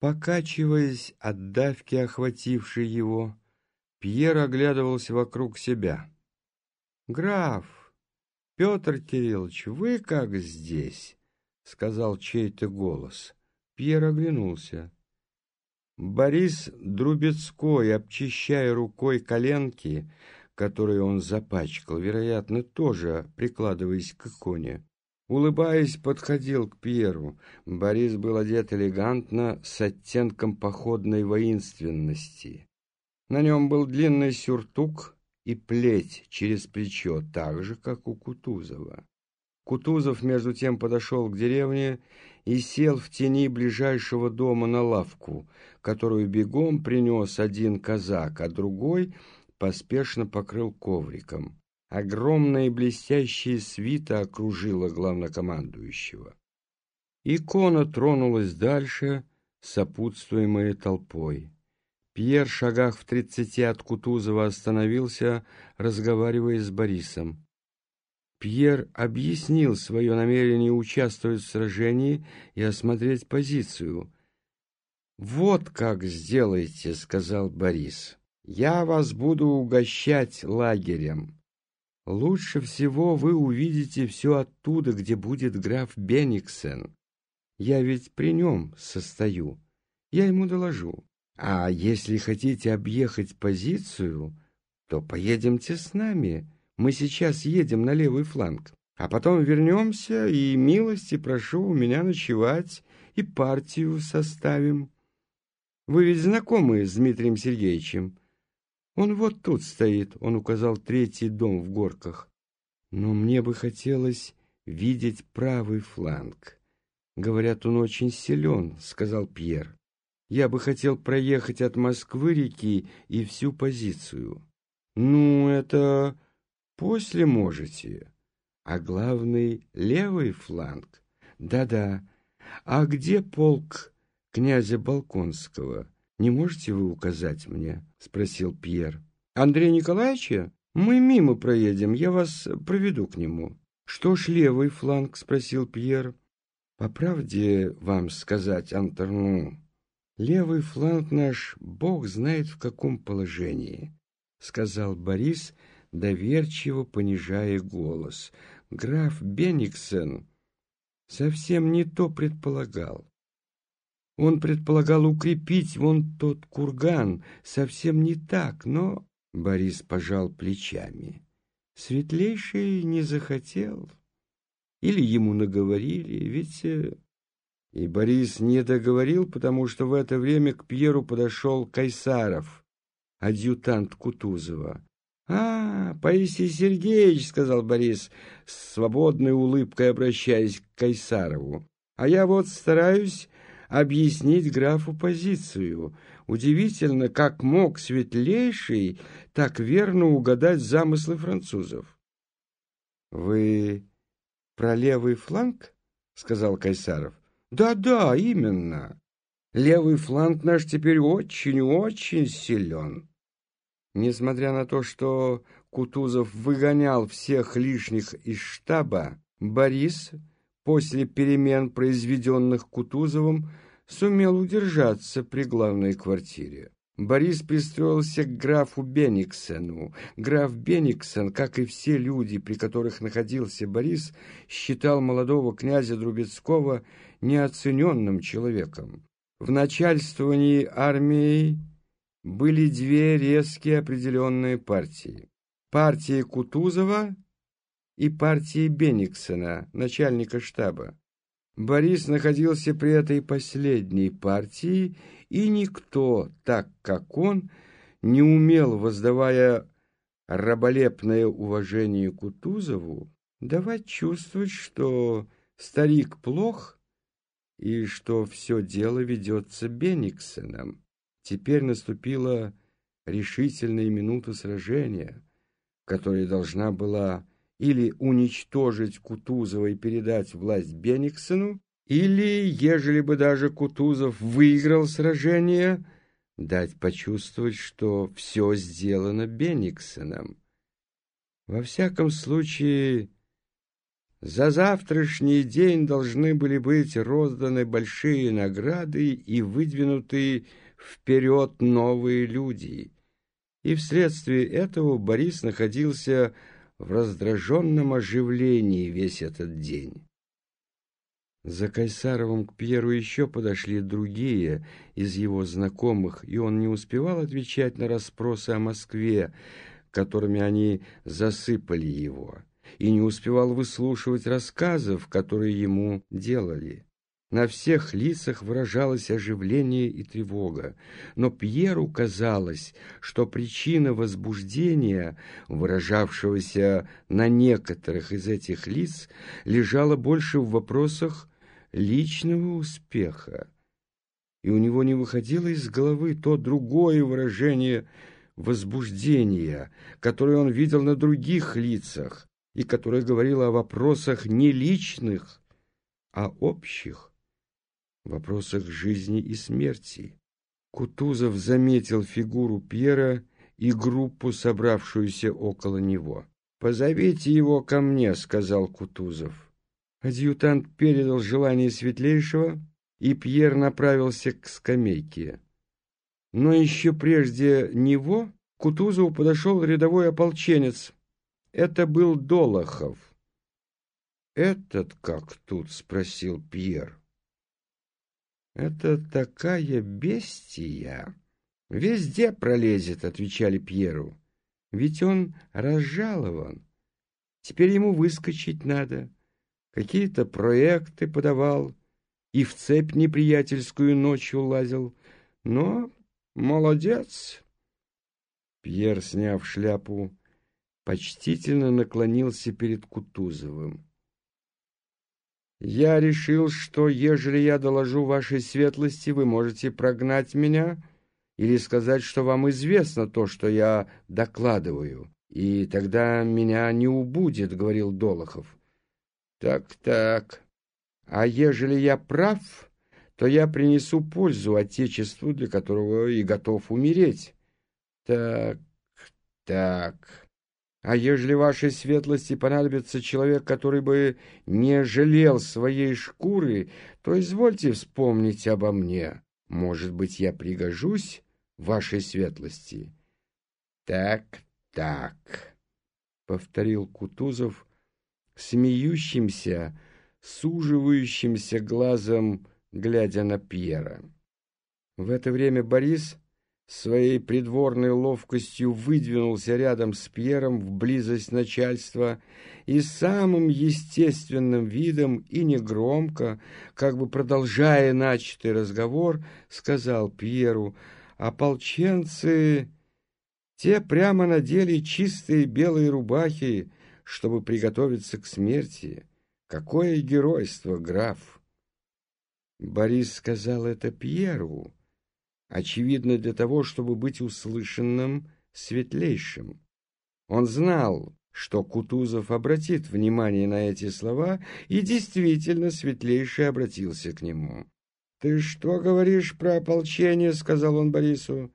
Покачиваясь от давки, охватившей его, Пьер оглядывался вокруг себя. «Граф, Петр Кириллович, вы как здесь?» — сказал чей-то голос. Пьер оглянулся. Борис Друбецкой, обчищая рукой коленки, которые он запачкал, вероятно, тоже прикладываясь к иконе, улыбаясь, подходил к Пьеру. Борис был одет элегантно, с оттенком походной воинственности. На нем был длинный сюртук и плеть через плечо, так же, как у Кутузова. Кутузов, между тем, подошел к деревне и сел в тени ближайшего дома на лавку, которую бегом принес один казак, а другой поспешно покрыл ковриком. Огромная блестящая свита окружила главнокомандующего. Икона тронулась дальше, сопутствуемая толпой. Пьер, шагах в тридцати от Кутузова, остановился, разговаривая с Борисом. Пьер объяснил свое намерение участвовать в сражении и осмотреть позицию. «Вот как сделайте», — сказал Борис. «Я вас буду угощать лагерем. Лучше всего вы увидите все оттуда, где будет граф Бениксен. Я ведь при нем состою. Я ему доложу. А если хотите объехать позицию, то поедемте с нами». Мы сейчас едем на левый фланг, а потом вернемся и милости прошу у меня ночевать и партию составим. Вы ведь знакомы с Дмитрием Сергеевичем? Он вот тут стоит, он указал третий дом в горках. Но мне бы хотелось видеть правый фланг. Говорят, он очень силен, сказал Пьер. Я бы хотел проехать от Москвы реки и всю позицию. Ну, это После можете. А главный левый фланг. Да-да. А где полк князя Балконского? Не можете вы указать мне? Спросил Пьер. Андрея Николаевича? Мы мимо проедем, я вас проведу к нему. Что ж левый фланг? Спросил Пьер. По правде вам сказать, Антерну, левый фланг наш, бог знает в каком положении, сказал Борис, — доверчиво понижая голос. Граф Бениксен совсем не то предполагал. Он предполагал укрепить вон тот курган, совсем не так, но... Борис пожал плечами. Светлейший не захотел. Или ему наговорили, ведь... Э, и Борис не договорил, потому что в это время к Пьеру подошел Кайсаров, адъютант Кутузова. «А, Паисий Сергеевич», — сказал Борис, с свободной улыбкой обращаясь к Кайсарову, «а я вот стараюсь объяснить графу позицию. Удивительно, как мог светлейший так верно угадать замыслы французов». «Вы про левый фланг?» — сказал Кайсаров. «Да-да, именно. Левый фланг наш теперь очень-очень силен». Несмотря на то, что Кутузов выгонял всех лишних из штаба, Борис, после перемен, произведенных Кутузовым, сумел удержаться при главной квартире. Борис пристроился к графу Бениксену. Граф Бениксен, как и все люди, при которых находился Борис, считал молодого князя Друбецкого неоцененным человеком. В начальствовании армией были две резкие определенные партии. Партия Кутузова и партия Бениксона, начальника штаба. Борис находился при этой последней партии, и никто, так как он, не умел, воздавая раболепное уважение Кутузову, давать чувствовать, что старик плох и что все дело ведется Бениксоном. Теперь наступила решительная минута сражения, которая должна была или уничтожить Кутузова и передать власть Бениксену, или, ежели бы даже Кутузов выиграл сражение, дать почувствовать, что все сделано Бениксеном. Во всяком случае, За завтрашний день должны были быть розданы большие награды и выдвинуты вперед новые люди. И вследствие этого Борис находился в раздраженном оживлении весь этот день. За Кайсаровым к Пьеру еще подошли другие из его знакомых, и он не успевал отвечать на расспросы о Москве, которыми они засыпали его, и не успевал выслушивать рассказов, которые ему делали. На всех лицах выражалось оживление и тревога, но Пьеру казалось, что причина возбуждения, выражавшегося на некоторых из этих лиц, лежала больше в вопросах личного успеха. И у него не выходило из головы то другое выражение возбуждения, которое он видел на других лицах и которое говорило о вопросах не личных, а общих вопросах жизни и смерти. Кутузов заметил фигуру Пьера и группу, собравшуюся около него. «Позовите его ко мне», — сказал Кутузов. Адъютант передал желание светлейшего, и Пьер направился к скамейке. Но еще прежде него к Кутузову подошел рядовой ополченец. Это был Долохов. «Этот как тут?» — спросил Пьер. «Это такая бестия!» «Везде пролезет», — отвечали Пьеру. «Ведь он разжалован. Теперь ему выскочить надо. Какие-то проекты подавал и в цепь неприятельскую ночью лазил. Но молодец!» Пьер, сняв шляпу, почтительно наклонился перед Кутузовым. Я решил, что, ежели я доложу вашей светлости, вы можете прогнать меня или сказать, что вам известно то, что я докладываю, и тогда меня не убудет, — говорил Долохов. Так-так, а ежели я прав, то я принесу пользу Отечеству, для которого и готов умереть. Так, так... А ежели вашей светлости понадобится человек, который бы не жалел своей шкуры, то извольте вспомнить обо мне. Может быть, я пригожусь вашей светлости? Так, так, — повторил Кутузов, смеющимся, суживающимся глазом, глядя на Пьера. В это время Борис своей придворной ловкостью выдвинулся рядом с Пьером в близость начальства и самым естественным видом и негромко, как бы продолжая начатый разговор, сказал Пьеру, «Ополченцы, те прямо надели чистые белые рубахи, чтобы приготовиться к смерти. Какое геройство, граф!» Борис сказал это Пьеру, очевидно для того, чтобы быть услышанным светлейшим. Он знал, что Кутузов обратит внимание на эти слова, и действительно светлейший обратился к нему. «Ты что говоришь про ополчение?» — сказал он Борису.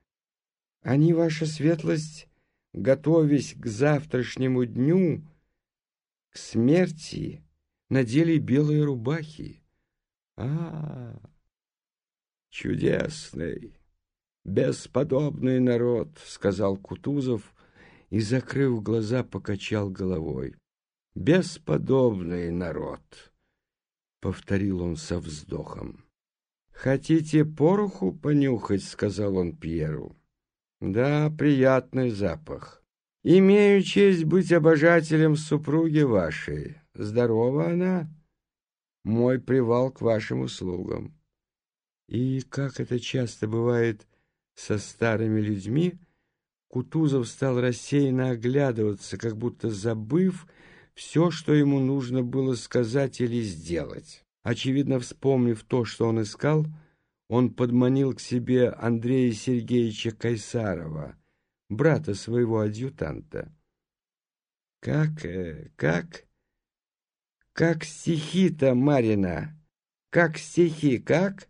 «Они, ваша светлость, готовясь к завтрашнему дню, к смерти, надели белые рубахи». «А, чудесный!» «Бесподобный народ», — сказал Кутузов и, закрыв глаза, покачал головой. «Бесподобный народ», — повторил он со вздохом. «Хотите пороху понюхать?» — сказал он Пьеру. «Да, приятный запах. Имею честь быть обожателем супруги вашей. Здорова она? Мой привал к вашим услугам». И, как это часто бывает, — со старыми людьми, Кутузов стал рассеянно оглядываться, как будто забыв все, что ему нужно было сказать или сделать. Очевидно, вспомнив то, что он искал, он подманил к себе Андрея Сергеевича Кайсарова, брата своего адъютанта. «Как, э, как, как стихи-то, Марина? Как стихи, как?»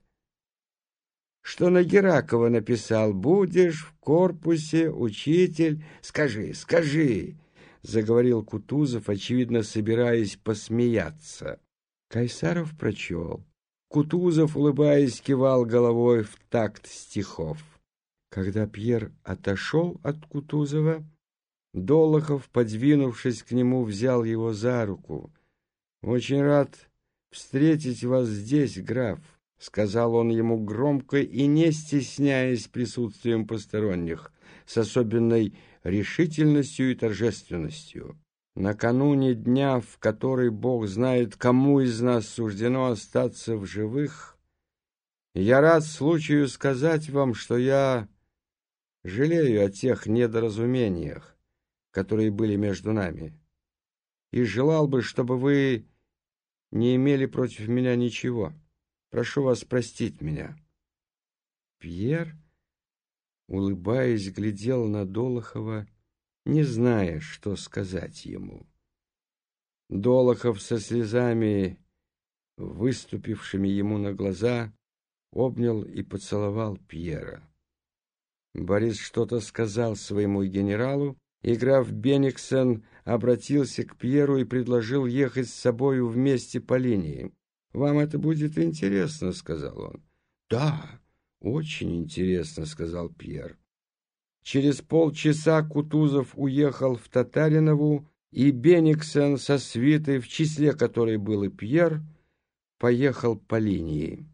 Что на Геракова написал «Будешь в корпусе, учитель». Скажи, скажи, заговорил Кутузов, очевидно, собираясь посмеяться. Кайсаров прочел. Кутузов, улыбаясь, кивал головой в такт стихов. Когда Пьер отошел от Кутузова, Долохов, подвинувшись к нему, взял его за руку. «Очень рад встретить вас здесь, граф», — сказал он ему громко и не стесняясь присутствием посторонних, с особенной решительностью и торжественностью. Накануне дня, в который Бог знает, кому из нас суждено остаться в живых, я рад случаю сказать вам, что я жалею о тех недоразумениях, которые были между нами, и желал бы, чтобы вы не имели против меня ничего. Прошу вас простить меня. Пьер, улыбаясь, глядел на Долохова, не зная, что сказать ему. Долохов со слезами, выступившими ему на глаза, обнял и поцеловал Пьера. Борис что-то сказал своему генералу, и граф Бениксон обратился к Пьеру и предложил ехать с собою вместе по линии. «Вам это будет интересно», — сказал он. «Да, очень интересно», — сказал Пьер. Через полчаса Кутузов уехал в Татаринову, и Бениксен со свитой, в числе которой был и Пьер, поехал по линии.